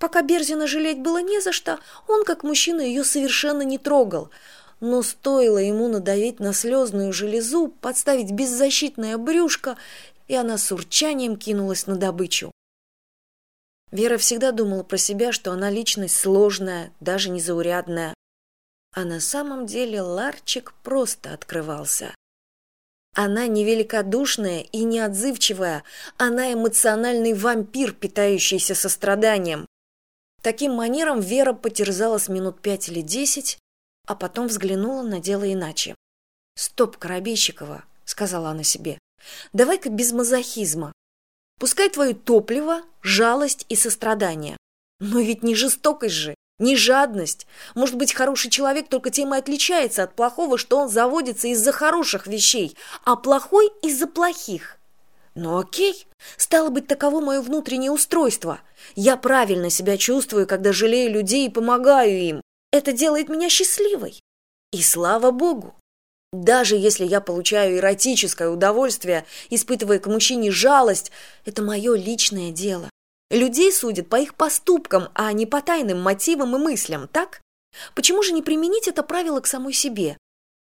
Пока Берзина жалеть было не за что, он, как мужчина, ее совершенно не трогал. Но стоило ему надавить на слезную железу, подставить беззащитное брюшко, и она с урчанием кинулась на добычу. Вера всегда думала про себя, что она личность сложная, даже незаурядная. А на самом деле Ларчик просто открывался. Она невеликодушная и неотзывчивая, она эмоциональный вампир, питающийся состраданием. Таким манером Вера потерзала с минут пять или десять, а потом взглянула на дело иначе. «Стоп, Коробейщикова», — сказала она себе, — «давай-ка без мазохизма. Пускай твое топливо — жалость и сострадание. Но ведь не жестокость же, не жадность. Может быть, хороший человек только тем и отличается от плохого, что он заводится из-за хороших вещей, а плохой — из-за плохих. Ну окей, стало быть, таково мое внутреннее устройство. Я правильно себя чувствую, когда жалею людей и помогаю им. Это делает меня счастливой. И слава богу. Даже если я получаю эротическое удовольствие, испытывая к мужчине жалость, это мое личное дело. Людей судят по их поступкам, а не по тайным мотивам и мыслям, так? Почему же не применить это правило к самой себе?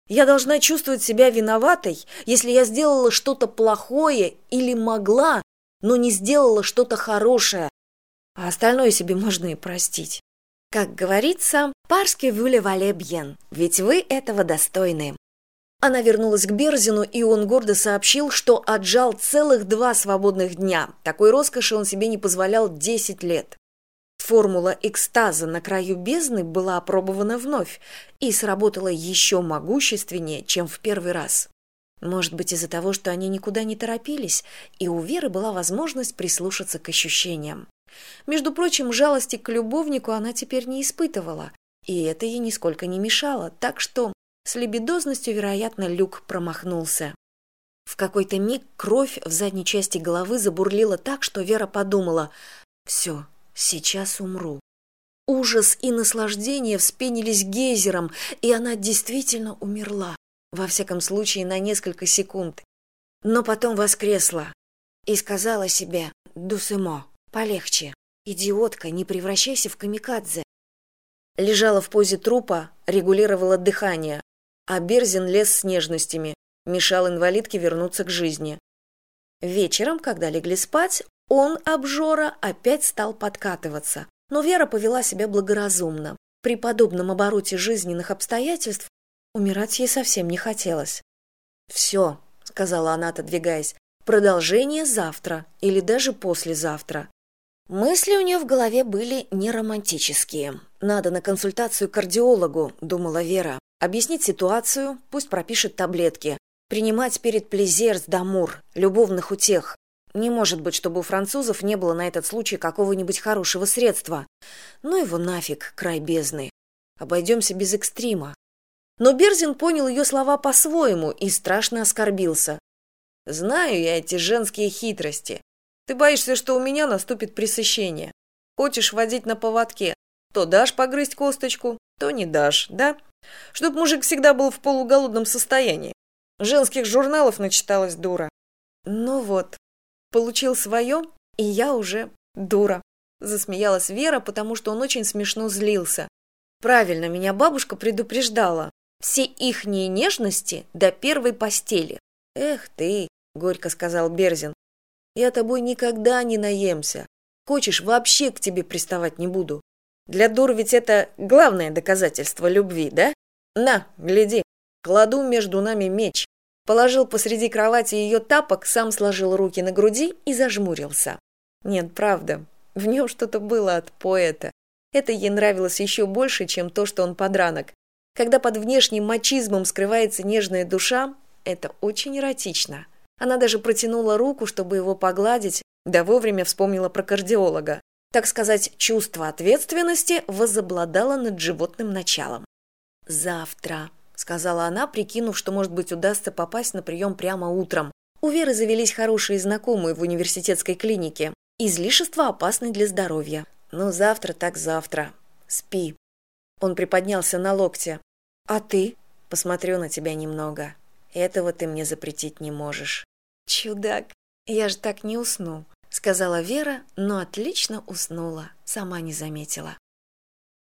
Я должна чувствовать себя виноватой, если я сделала что-то плохое или могла, но не сделала что-то хорошее, а остальное себе можно и простить. Как говорится, парски вюле вале ведь вы этого достойны. Она вернулась к Берзину, и он гордо сообщил, что отжал целых два свободных дня. Такой роскоши он себе не позволял десять лет. Формула экстаза на краю бездны была опробована вновь и сработала еще могущественнее, чем в первый раз. Может быть, из-за того, что они никуда не торопились, и у Веры была возможность прислушаться к ощущениям. Между прочим, жалости к любовнику она теперь не испытывала, и это ей нисколько не мешало, так что с лебедозностью, вероятно, Люк промахнулся. В какой-то миг кровь в задней части головы забурлила так, что Вера подумала «Все, сейчас умру». Ужас и наслаждение вспенились гейзером, и она действительно умерла, во всяком случае на несколько секунд. Но потом воскресла и сказала себе «Дусымо, полегче, идиотка, не превращайся в камикадзе». Лежала в позе трупа, регулировала дыхание, а берзин лез с нежностями мешал инвалидке вернуться к жизни вечером когда легли спать он обжора опять стал подкатываться но вера повела себя благоразумно. При подобном обороте жизненных обстоятельств умирать ей совсем не хотелось. Все сказала она отодвигаясь продолжение завтра или даже послезавтра мысли у нее в голове были не романтические надо на консультацию к кардиологу думала вера. Объяснить ситуацию пусть пропишет таблетки. Принимать перед плезерс дамур любовных утех не может быть чтобы у французов не было на этот случай какого нибудь хорошего средства. Ну его нафиг край бездны. Обойдемся без экстрима но берзин понял ее слова по своему и страшно оскорбился. Знаю я эти женские хитрости. Ты боишься что у меня наступит пресыщение. Хочешь водить на поводке? То дашь погрызть косточку то не дашь да? Чтоб мужик всегда был в полуголодном состоянии. Женских журналов начиталась дура ну вот получил свое и я уже дура засмеялась вера потому что он очень смешно злился. Правильно меня бабушка предупреждала. Все ихние нежности до первой постели эх ты горько сказал берзин я тобой никогда не наемся. Хочешь вообще к тебе приставать не буду. Для дур ведь это главное доказательство любви да? На гляди кладу между нами меч положил посреди кровати ее тапок сам сложил руки на груди и зажмурился. Нет правда в нем что то было от поэта. Это ей нравилось еще больше чем то что он подранок. Когда под внешним мачизмом скрывается нежная душа это очень эротично. Она даже протянула руку чтобы его погладить да вовремя вспомнила про кардиолога. Так сказать чувство ответственности возобладало над животным началом. Завтра сказала она прикинув что может быть удастся попасть на прием прямо утром. У веры завелись хорошие знакомые в университетской клинике. Излишества опасны для здоровья. Но завтра так завтра. Спи он приподнялся на локте. А ты посмотрю на тебя немного. Этого ты мне запретить не можешь чудак я же так не усну сказала вера но отлично уснула сама не заметила